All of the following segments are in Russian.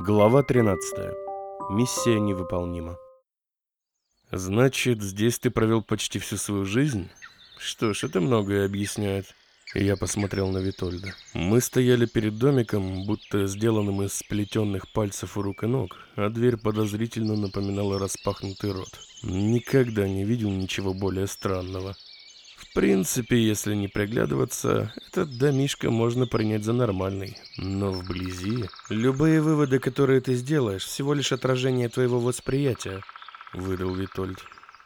Глава 13. Миссия невыполнима. Значит, здесь ты провел почти всю свою жизнь? Что ж, это многое объясняет. Я посмотрел на Витольда. Мы стояли перед домиком, будто сделанным из сплетенных пальцев у рук и ног, а дверь подозрительно напоминала распахнутый рот. Никогда не видел ничего более странного. В принципе, если не приглядываться, этот домишко можно принять за нормальный. Но вблизи... Любые выводы, которые ты сделаешь, всего лишь отражение твоего восприятия, выдал Витольд.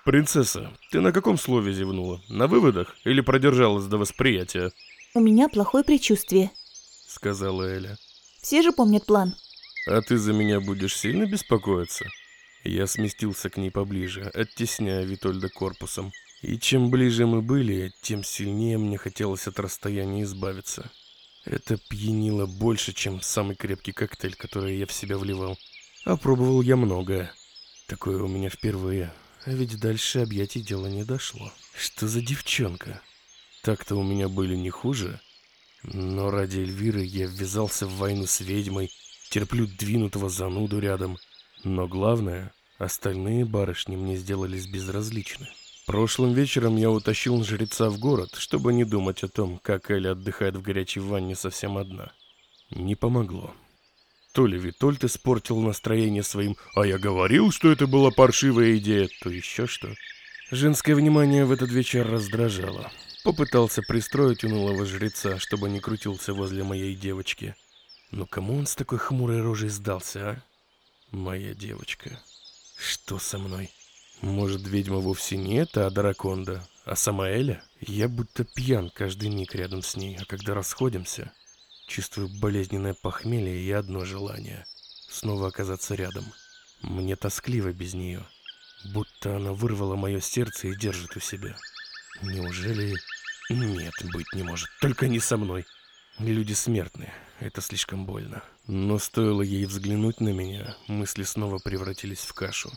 Принцесса, ты на каком слове зевнула? На выводах или продержалась до восприятия? У меня плохое предчувствие. Сказала Эля. Все же помнят план. А ты за меня будешь сильно беспокоиться? Я сместился к ней поближе, оттесняя Витольда корпусом. И чем ближе мы были, тем сильнее мне хотелось от расстояния избавиться. Это пьянило больше, чем самый крепкий коктейль, который я в себя вливал. Опробовал я многое. Такое у меня впервые. А ведь дальше объятий дело не дошло. Что за девчонка? Так-то у меня были не хуже. Но ради Эльвиры я ввязался в войну с ведьмой, терплю двинутого зануду рядом. Но главное, остальные барышни мне сделались безразличны. Прошлым вечером я утащил жреца в город, чтобы не думать о том, как Эля отдыхает в горячей ванне совсем одна. Не помогло. То ли Витольд испортил настроение своим «А я говорил, что это была паршивая идея», то еще что. Женское внимание в этот вечер раздражало. Попытался пристроить унылого жреца, чтобы не крутился возле моей девочки. Но кому он с такой хмурой рожей сдался, а? Моя девочка. Что со мной? Может, ведьма вовсе не это, а Драконда, а сама Эля? Я будто пьян каждый миг рядом с ней, а когда расходимся, чувствую болезненное похмелье и одно желание — снова оказаться рядом. Мне тоскливо без нее, будто она вырвала мое сердце и держит у себя. Неужели... Нет, быть не может, только не со мной. Люди смертные, это слишком больно. Но стоило ей взглянуть на меня, мысли снова превратились в кашу.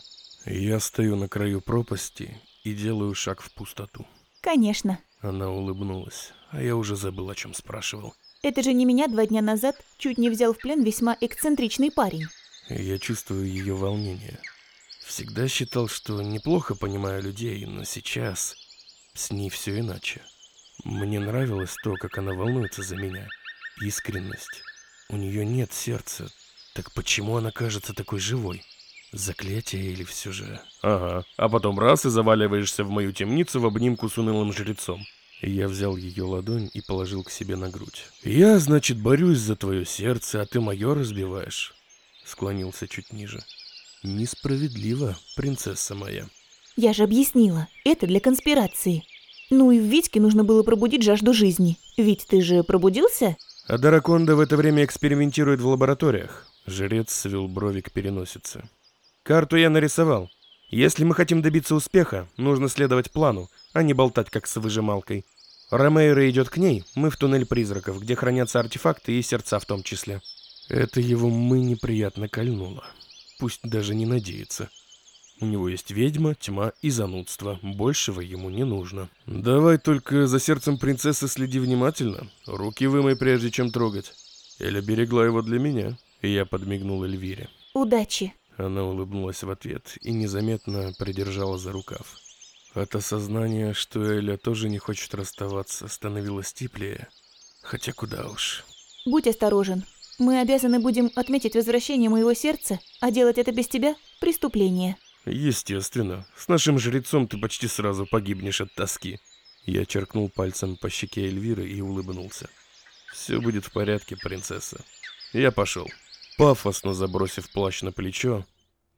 Я стою на краю пропасти и делаю шаг в пустоту. Конечно. Она улыбнулась, а я уже забыл, о чем спрашивал. Это же не меня два дня назад чуть не взял в плен весьма эксцентричный парень. Я чувствую ее волнение. Всегда считал, что неплохо понимаю людей, но сейчас с ней все иначе. Мне нравилось то, как она волнуется за меня. Искренность. У нее нет сердца. Так почему она кажется такой живой? Заклятие или все же... Ага, а потом раз и заваливаешься в мою темницу в обнимку с унылым жрецом. Я взял ее ладонь и положил к себе на грудь. «Я, значит, борюсь за твое сердце, а ты мое разбиваешь?» Склонился чуть ниже. «Несправедливо, принцесса моя». Я же объяснила, это для конспирации. Ну и в Витьке нужно было пробудить жажду жизни. Ведь ты же пробудился? А Дараконда в это время экспериментирует в лабораториях. Жрец свел брови к переносице. Карту я нарисовал. Если мы хотим добиться успеха, нужно следовать плану, а не болтать как с выжималкой. Ромейро идет к ней, мы в туннель призраков, где хранятся артефакты и сердца в том числе. Это его мы неприятно кольнуло. Пусть даже не надеется. У него есть ведьма, тьма и занудство. Большего ему не нужно. Давай только за сердцем принцессы следи внимательно. Руки вымой, прежде чем трогать. Эля берегла его для меня. И я подмигнул Эльвире. Удачи. Она улыбнулась в ответ и незаметно придержала за рукав. От осознания, что Эля тоже не хочет расставаться, становилось теплее. Хотя куда уж. Будь осторожен. Мы обязаны будем отметить возвращение моего сердца, а делать это без тебя – преступление. Естественно. С нашим жрецом ты почти сразу погибнешь от тоски. Я черкнул пальцем по щеке Эльвиры и улыбнулся. Все будет в порядке, принцесса. Я пошел. Пафосно забросив плащ на плечо,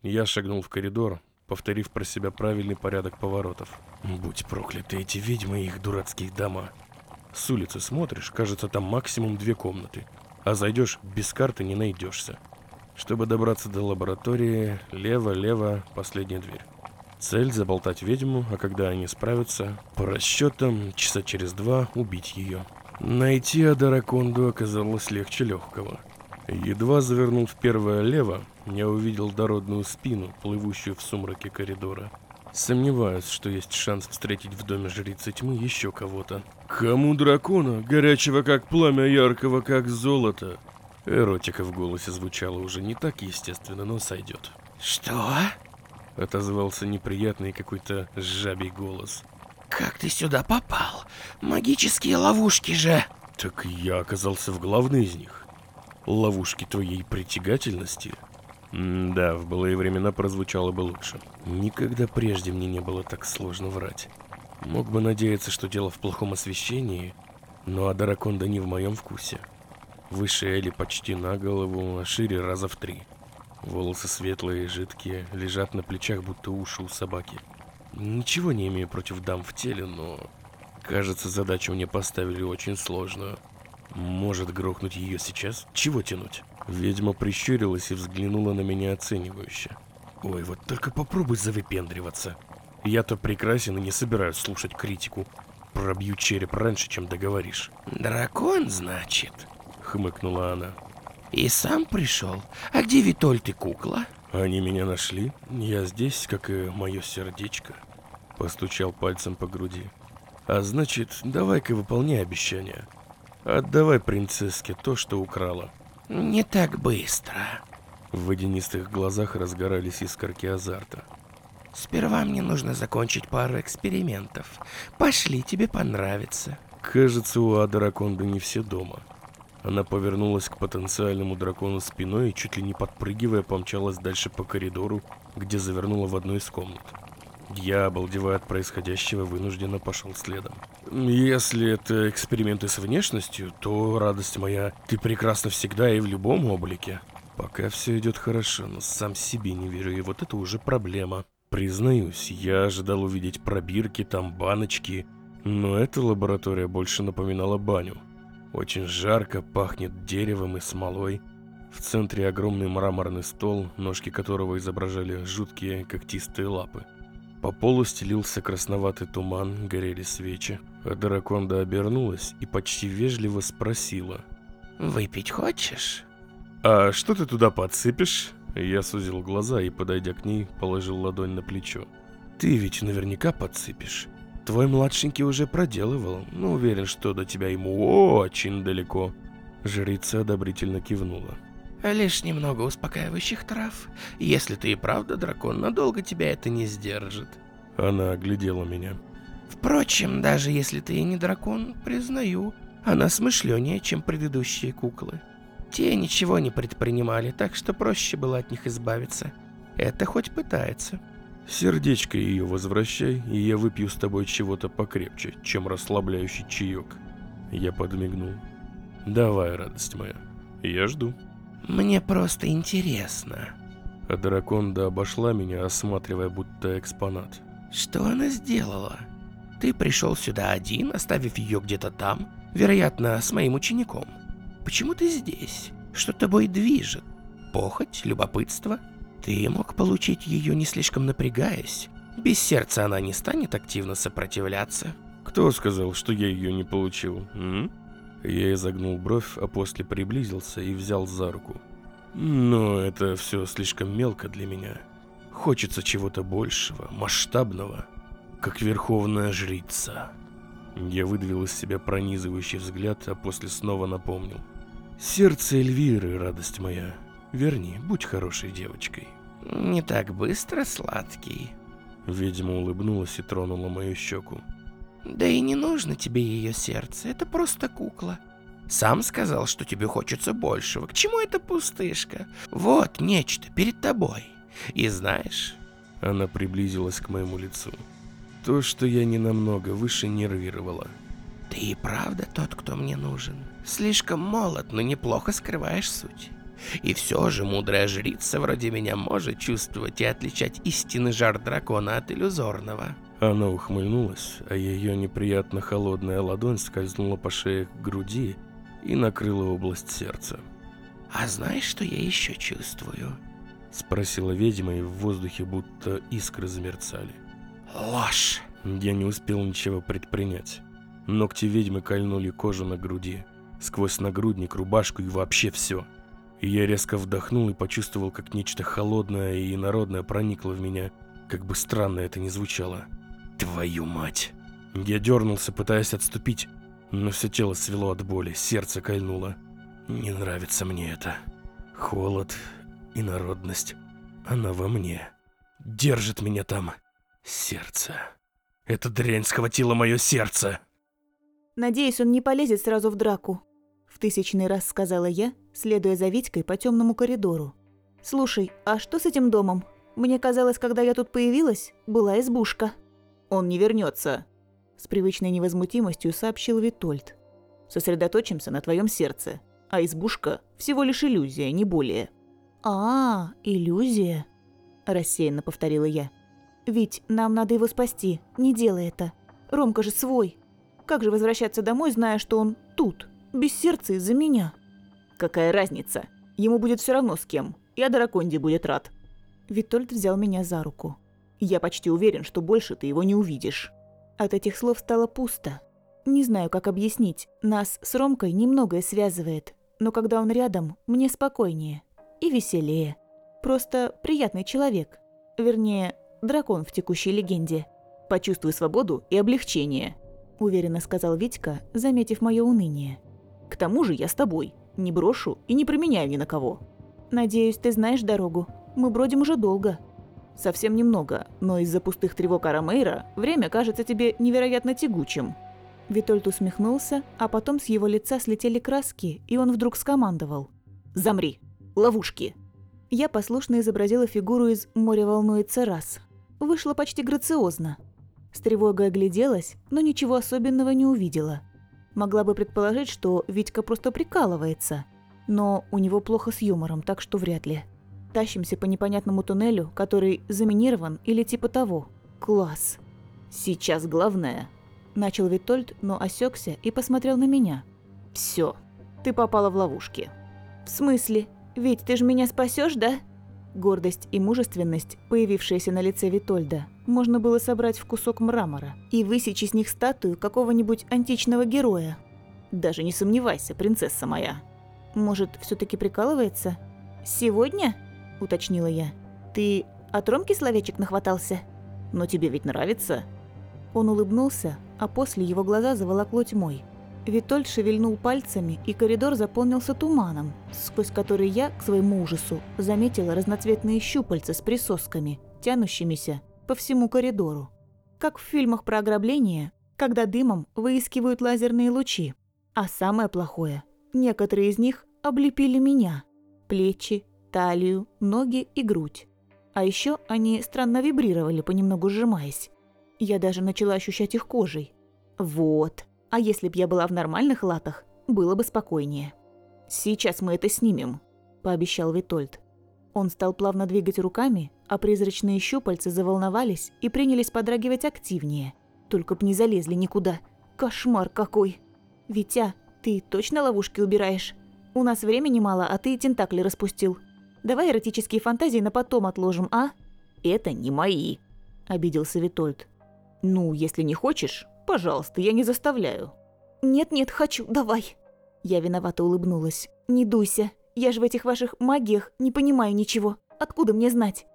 я шагнул в коридор, повторив про себя правильный порядок поворотов. Будь прокляты эти ведьмы и их дурацкие дома. С улицы смотришь, кажется, там максимум две комнаты, а зайдешь, без карты не найдешься. Чтобы добраться до лаборатории, лево-лево, последняя дверь. Цель – заболтать ведьму, а когда они справятся, по расчетам, часа через два убить ее. Найти Адараконду оказалось легче легкого. Едва завернул в первое лево, я увидел дородную спину, плывущую в сумраке коридора. Сомневаюсь, что есть шанс встретить в доме жрицы тьмы еще кого-то. Кому дракона, горячего как пламя, яркого как золото? Эротика в голосе звучала уже не так естественно, но сойдет. Что? Отозвался неприятный какой-то жабий голос. Как ты сюда попал? Магические ловушки же. Так я оказался в главной из них. Ловушки твоей притягательности? Да, в былые времена прозвучало бы лучше. Никогда прежде мне не было так сложно врать. Мог бы надеяться, что дело в плохом освещении, но Адараконда не в моем вкусе. Выше Эли почти на голову, а шире раза в три. Волосы светлые и жидкие, лежат на плечах, будто уши у собаки. Ничего не имею против дам в теле, но... Кажется, задачу мне поставили очень сложную. Может грохнуть ее сейчас? Чего тянуть? Ведьма прищурилась и взглянула на меня оценивающе. Ой, вот только попробуй завыпендриваться. Я-то прекрасен и не собираюсь слушать критику. Пробью череп раньше, чем договоришь. Дракон, значит? Хмыкнула она. И сам пришел. А где Витольд и кукла? Они меня нашли. Я здесь, как и мое сердечко. Постучал пальцем по груди. А значит, давай-ка выполняй обещание. Отдавай принцесске то, что украла. Не так быстро. В водянистых глазах разгорались искорки азарта. Сперва мне нужно закончить пару экспериментов. Пошли, тебе понравится. Кажется, у Адараконда не все дома. Она повернулась к потенциальному дракону спиной и, чуть ли не подпрыгивая, помчалась дальше по коридору, где завернула в одну из комнат. Я, обалдевая от происходящего, вынужденно пошел следом. Если это эксперименты с внешностью, то, радость моя, ты прекрасна всегда и в любом облике. Пока все идет хорошо, но сам себе не верю, и вот это уже проблема. Признаюсь, я ожидал увидеть пробирки, там баночки, но эта лаборатория больше напоминала баню. Очень жарко, пахнет деревом и смолой. В центре огромный мраморный стол, ножки которого изображали жуткие когтистые лапы. По полу стелился красноватый туман, горели свечи. А Драконда обернулась и почти вежливо спросила. Выпить хочешь? «А что ты туда подсыпешь?» Я сузил глаза и, подойдя к ней, положил ладонь на плечо. «Ты ведь наверняка подсыпешь. Твой младшенький уже проделывал, но уверен, что до тебя ему очень далеко». Жрица одобрительно кивнула. Лишь немного успокаивающих трав. Если ты и правда дракон, надолго тебя это не сдержит. Она оглядела меня. Впрочем, даже если ты и не дракон, признаю, она смышленнее, чем предыдущие куклы. Те ничего не предпринимали, так что проще было от них избавиться. Это хоть пытается. Сердечко ее возвращай, и я выпью с тобой чего-то покрепче, чем расслабляющий чаек. Я подмигнул. Давай, радость моя. Я жду. Мне просто интересно. А драконда обошла меня, осматривая будто экспонат. Что она сделала? Ты пришел сюда один, оставив ее где-то там, вероятно, с моим учеником. Почему ты здесь? Что тобой движет? Похоть? Любопытство? Ты мог получить ее не слишком напрягаясь. Без сердца она не станет активно сопротивляться. Кто сказал, что я ее не получил? М? Я изогнул бровь, а после приблизился и взял за руку. Но это все слишком мелко для меня. Хочется чего-то большего, масштабного, как верховная жрица. Я выдавил из себя пронизывающий взгляд, а после снова напомнил. Сердце Эльвиры, радость моя. Верни, будь хорошей девочкой. Не так быстро, сладкий. Ведьма улыбнулась и тронула мою щеку. Да и не нужно тебе ее сердце, это просто кукла. Сам сказал, что тебе хочется большего. К чему эта пустышка? Вот нечто перед тобой. И знаешь... Она приблизилась к моему лицу. То, что я не намного выше нервировала. Ты и правда тот, кто мне нужен. Слишком молод, но неплохо скрываешь суть. И все же мудрая жрица вроде меня может чувствовать и отличать истинный жар дракона от иллюзорного. Она ухмыльнулась, а ее неприятно холодная ладонь скользнула по шее к груди и накрыла область сердца. «А знаешь, что я еще чувствую?» Спросила ведьма, и в воздухе будто искры замерцали. «Ложь!» Я не успел ничего предпринять. Ногти ведьмы кольнули кожу на груди, сквозь нагрудник, рубашку и вообще все. И я резко вдохнул и почувствовал, как нечто холодное и инородное проникло в меня, как бы странно это ни звучало. Твою мать! Я дернулся, пытаясь отступить, но все тело свело от боли, сердце кольнуло. Не нравится мне это. Холод и народность. Она во мне. Держит меня там. Сердце. Эта дрянь схватила мое сердце. Надеюсь, он не полезет сразу в драку. В тысячный раз сказала я, следуя за Витькой по темному коридору. Слушай, а что с этим домом? Мне казалось, когда я тут появилась, была избушка. Он не вернется, с привычной невозмутимостью сообщил Витольд. Сосредоточимся на твоем сердце. А избушка всего лишь иллюзия, не более. А, иллюзия, рассеянно повторила я. Ведь нам надо его спасти, не делай это. Ромка же свой. Как же возвращаться домой, зная, что он тут, без сердца из-за меня? Какая разница? Ему будет все равно с кем. Я Драконди будет рад. Витольд взял меня за руку. Я почти уверен, что больше ты его не увидишь. От этих слов стало пусто. Не знаю, как объяснить. Нас с Ромкой немногое связывает. Но когда он рядом, мне спокойнее. И веселее. Просто приятный человек. Вернее, дракон в текущей легенде. Почувствуй свободу и облегчение. Уверенно сказал Витька, заметив мое уныние. К тому же я с тобой. Не брошу и не променяю ни на кого. Надеюсь, ты знаешь дорогу. Мы бродим уже долго. Совсем немного, но из-за пустых тревог Арамейра время кажется тебе невероятно тягучим. Витольд усмехнулся, а потом с его лица слетели краски, и он вдруг скомандовал. «Замри! Ловушки!» Я послушно изобразила фигуру из «Море волнуется раз». Вышло почти грациозно. С тревогой огляделась, но ничего особенного не увидела. Могла бы предположить, что Витька просто прикалывается. Но у него плохо с юмором, так что вряд ли. Тащимся по непонятному туннелю, который заминирован или типа того. Класс. Сейчас главное. Начал Витольд, но осекся и посмотрел на меня. Все, ты попала в ловушки. В смысле? Ведь ты же меня спасешь, да? Гордость и мужественность, появившиеся на лице Витольда, можно было собрать в кусок мрамора и высечь из них статую какого-нибудь античного героя. Даже не сомневайся, принцесса моя. Может, все таки прикалывается? Сегодня? – уточнила я. «Ты от Ромки словечек нахватался? Но тебе ведь нравится?» Он улыбнулся, а после его глаза заволокло тьмой. Витольд шевельнул пальцами, и коридор заполнился туманом, сквозь который я, к своему ужасу, заметила разноцветные щупальца с присосками, тянущимися по всему коридору. Как в фильмах про ограбление, когда дымом выискивают лазерные лучи. А самое плохое – некоторые из них облепили меня. Плечи, талию, ноги и грудь. А еще они странно вибрировали, понемногу сжимаясь. Я даже начала ощущать их кожей. Вот. А если б я была в нормальных латах, было бы спокойнее. «Сейчас мы это снимем», – пообещал Витольд. Он стал плавно двигать руками, а призрачные щупальца заволновались и принялись подрагивать активнее. Только б не залезли никуда. Кошмар какой! «Витя, ты точно ловушки убираешь? У нас времени мало, а ты тентакли распустил. Давай эротические фантазии на потом отложим, а? Это не мои, обиделся Витольд. Ну, если не хочешь, пожалуйста, я не заставляю. Нет-нет, хочу, давай. Я виновато улыбнулась. Не дуйся, я же в этих ваших магиях не понимаю ничего. Откуда мне знать?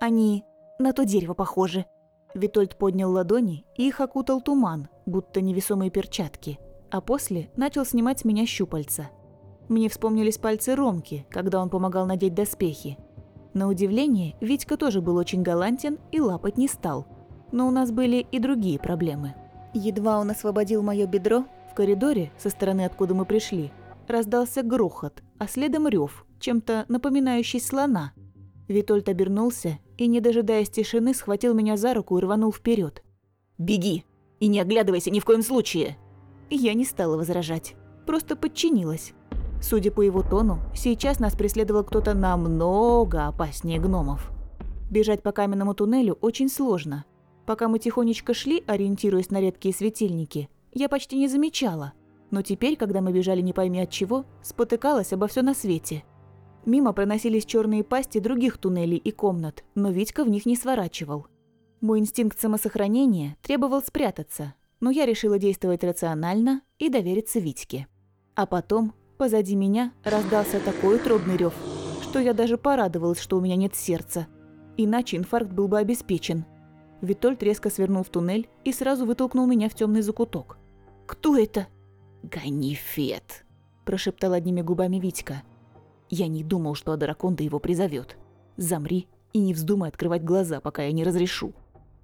Они на то дерево похожи. Витольд поднял ладони и их окутал туман, будто невесомые перчатки, а после начал снимать с меня щупальца. Мне вспомнились пальцы Ромки, когда он помогал надеть доспехи. На удивление, Витька тоже был очень галантен и лапать не стал. Но у нас были и другие проблемы. Едва он освободил мое бедро, в коридоре, со стороны, откуда мы пришли, раздался грохот, а следом рев, чем-то напоминающий слона. Витольд обернулся и, не дожидаясь тишины, схватил меня за руку и рванул вперед. «Беги! И не оглядывайся ни в коем случае!» Я не стала возражать, просто подчинилась. Судя по его тону, сейчас нас преследовал кто-то намного опаснее гномов. Бежать по каменному туннелю очень сложно. Пока мы тихонечко шли, ориентируясь на редкие светильники, я почти не замечала. Но теперь, когда мы бежали не пойми от чего, спотыкалась обо все на свете. Мимо проносились черные пасти других туннелей и комнат, но Витька в них не сворачивал. Мой инстинкт самосохранения требовал спрятаться, но я решила действовать рационально и довериться Витьке. А потом Позади меня раздался такой утробный рев, что я даже порадовалась, что у меня нет сердца. Иначе инфаркт был бы обеспечен. Витольд резко свернул в туннель и сразу вытолкнул меня в темный закуток. «Кто это?» «Ганифет», – прошептал одними губами Витька. «Я не думал, что Адараконда его призовет. Замри и не вздумай открывать глаза, пока я не разрешу».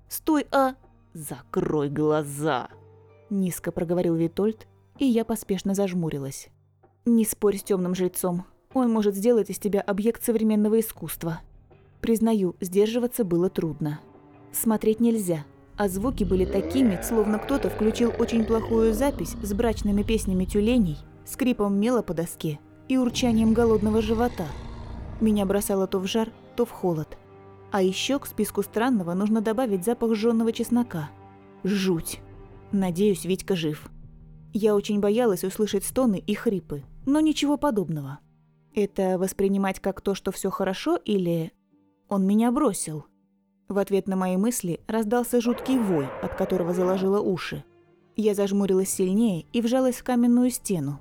«Стой, а...» «Закрой глаза!» – низко проговорил Витольд, и я поспешно зажмурилась. «Не спорь с темным жрецом. Он может сделать из тебя объект современного искусства». Признаю, сдерживаться было трудно. Смотреть нельзя, а звуки были такими, словно кто-то включил очень плохую запись с брачными песнями тюленей, скрипом мела по доске и урчанием голодного живота. Меня бросало то в жар, то в холод. А еще к списку странного нужно добавить запах жженого чеснока. Жуть. Надеюсь, Витька жив. Я очень боялась услышать стоны и хрипы, но ничего подобного. Это воспринимать как то, что все хорошо, или он меня бросил? В ответ на мои мысли раздался жуткий вой, от которого заложило уши. Я зажмурилась сильнее и вжалась в каменную стену.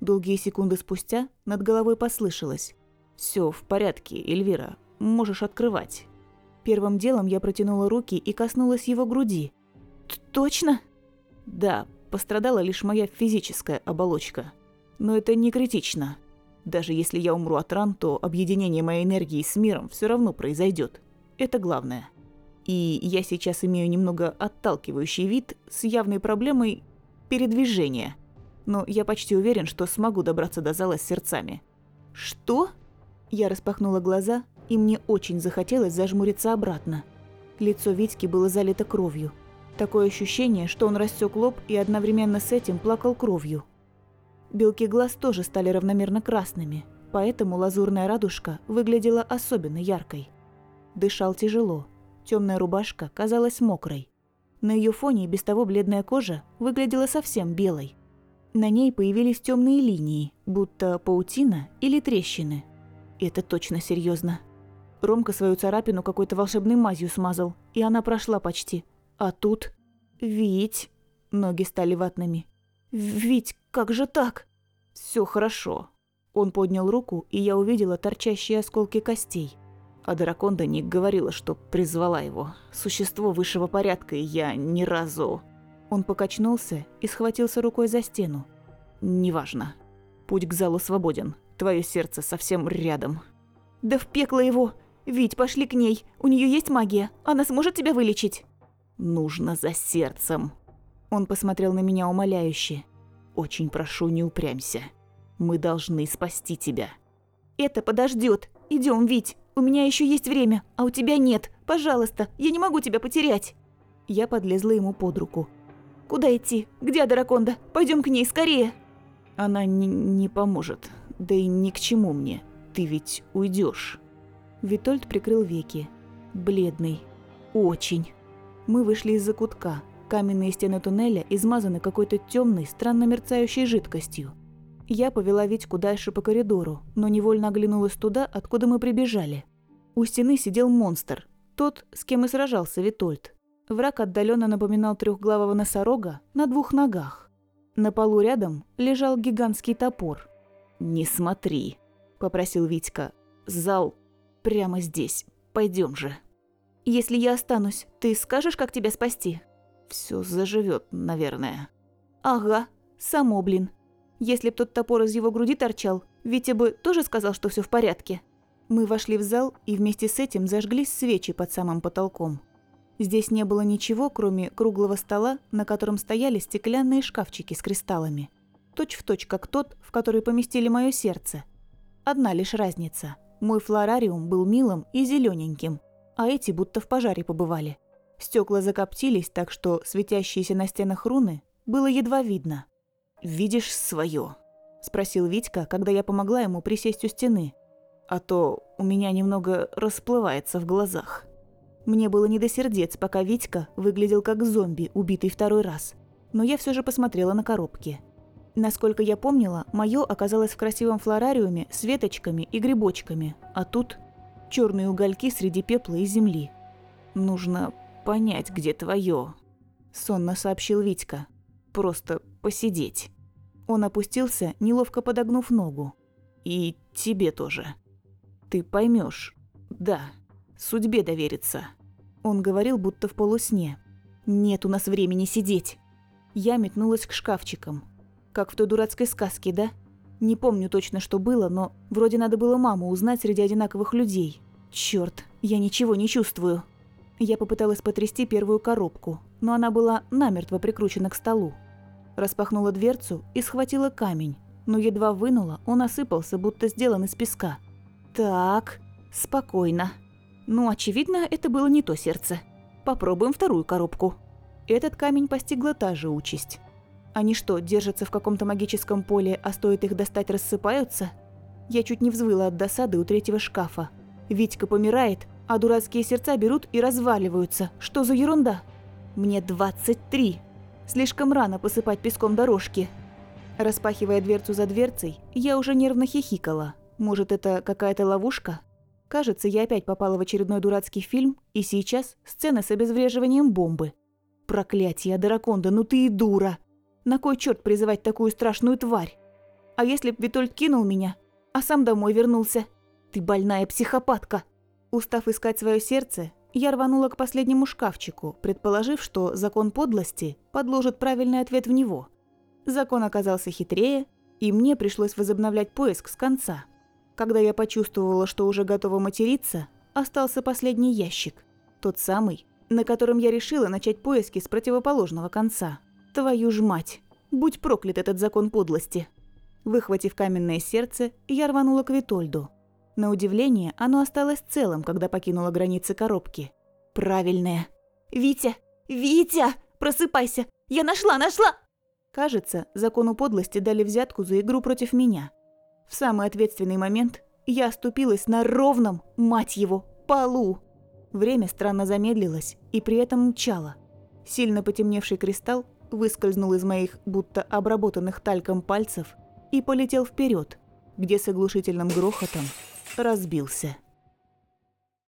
Долгие секунды спустя над головой послышалось. «Все в порядке, Эльвира, можешь открывать». Первым делом я протянула руки и коснулась его груди. «Точно?» «Да, пострадала лишь моя физическая оболочка. Но это не критично. Даже если я умру от ран, то объединение моей энергии с миром все равно произойдет. Это главное. И я сейчас имею немного отталкивающий вид с явной проблемой передвижения. Но я почти уверен, что смогу добраться до зала с сердцами. Что? Я распахнула глаза, и мне очень захотелось зажмуриться обратно. Лицо Витьки было залито кровью. Такое ощущение, что он рассек лоб и одновременно с этим плакал кровью. Белки глаз тоже стали равномерно красными, поэтому лазурная радужка выглядела особенно яркой. Дышал тяжело. Темная рубашка казалась мокрой. На ее фоне без того бледная кожа выглядела совсем белой. На ней появились темные линии, будто паутина или трещины. Это точно серьезно. Ромка свою царапину какой-то волшебной мазью смазал, и она прошла почти. А тут... Вить... Ноги стали ватными. «Вить, как же так?» Все хорошо». Он поднял руку, и я увидела торчащие осколки костей. А Драконда Ник говорила, что призвала его. Существо высшего порядка, и я ни разу... Он покачнулся и схватился рукой за стену. «Неважно. Путь к залу свободен. Твое сердце совсем рядом». «Да в пекло его! Вить, пошли к ней. У нее есть магия. Она сможет тебя вылечить?» «Нужно за сердцем». Он посмотрел на меня умоляюще. «Очень прошу, не упрямься. Мы должны спасти тебя». «Это подождет. Идем, Вить. У меня еще есть время, а у тебя нет. Пожалуйста, я не могу тебя потерять». Я подлезла ему под руку. «Куда идти? Где Адараконда? Пойдем к ней, скорее!» «Она не, не поможет. Да и ни к чему мне. Ты ведь уйдешь. Витольд прикрыл веки. Бледный. Очень. Мы вышли из-за кутка. Каменные стены туннеля измазаны какой-то темной, странно мерцающей жидкостью. Я повела Витьку дальше по коридору, но невольно оглянулась туда, откуда мы прибежали. У стены сидел монстр, тот, с кем и сражался Витольд. Враг отдаленно напоминал трехглавого носорога на двух ногах. На полу рядом лежал гигантский топор. «Не смотри», – попросил Витька. «Зал прямо здесь. Пойдем же». «Если я останусь, ты скажешь, как тебя спасти?» «Все заживет, наверное». «Ага, само, блин. Если б тот топор из его груди торчал, Витя бы тоже сказал, что все в порядке. Мы вошли в зал и вместе с этим зажглись свечи под самым потолком. Здесь не было ничего, кроме круглого стола, на котором стояли стеклянные шкафчики с кристаллами. Точь в точь, как тот, в который поместили мое сердце. Одна лишь разница. Мой флорариум был милым и зелененьким, а эти будто в пожаре побывали. Стекла закоптились, так что светящиеся на стенах руны было едва видно. «Видишь свое?» – спросил Витька, когда я помогла ему присесть у стены. «А то у меня немного расплывается в глазах». Мне было не до сердец, пока Витька выглядел как зомби, убитый второй раз. Но я все же посмотрела на коробки. Насколько я помнила, мое оказалось в красивом флорариуме с веточками и грибочками, а тут черные угольки среди пепла и земли. «Нужно понять, где твое», – сонно сообщил Витька. «Просто посидеть». Он опустился, неловко подогнув ногу. «И тебе тоже. Ты поймешь. Да, судьбе довериться». Он говорил, будто в полусне. «Нет у нас времени сидеть». Я метнулась к шкафчикам. Как в той дурацкой сказке, да? Не помню точно, что было, но вроде надо было маму узнать среди одинаковых людей. Черт, я ничего не чувствую. Я попыталась потрясти первую коробку, но она была намертво прикручена к столу. Распахнула дверцу и схватила камень, но едва вынула, он осыпался, будто сделан из песка. Так, спокойно. Ну, очевидно, это было не то сердце. Попробуем вторую коробку. Этот камень постигла та же участь. Они что, держатся в каком-то магическом поле, а стоит их достать, рассыпаются? Я чуть не взвыла от досады у третьего шкафа. Витька помирает, а дурацкие сердца берут и разваливаются. Что за ерунда? Мне 23. Слишком рано посыпать песком дорожки. Распахивая дверцу за дверцей, я уже нервно хихикала. Может, это какая-то ловушка? Кажется, я опять попала в очередной дурацкий фильм, и сейчас сцена с обезвреживанием бомбы. Проклятие, Драконда, ну ты и дура! На кой черт призывать такую страшную тварь? А если б Витольд кинул меня, а сам домой вернулся? Ты больная психопатка! Устав искать свое сердце, я рванула к последнему шкафчику, предположив, что закон подлости подложит правильный ответ в него. Закон оказался хитрее, и мне пришлось возобновлять поиск с конца. Когда я почувствовала, что уже готова материться, остался последний ящик. Тот самый, на котором я решила начать поиски с противоположного конца. Твою ж мать! Будь проклят этот закон подлости! Выхватив каменное сердце, я рванула к Витольду. На удивление, оно осталось целым, когда покинуло границы коробки. Правильное. «Витя! Витя! Просыпайся! Я нашла, нашла!» Кажется, закону подлости дали взятку за игру против меня. В самый ответственный момент я оступилась на ровном, мать его, полу. Время странно замедлилось и при этом мчало. Сильно потемневший кристалл выскользнул из моих будто обработанных тальком пальцев и полетел вперед, где с оглушительным грохотом разбился.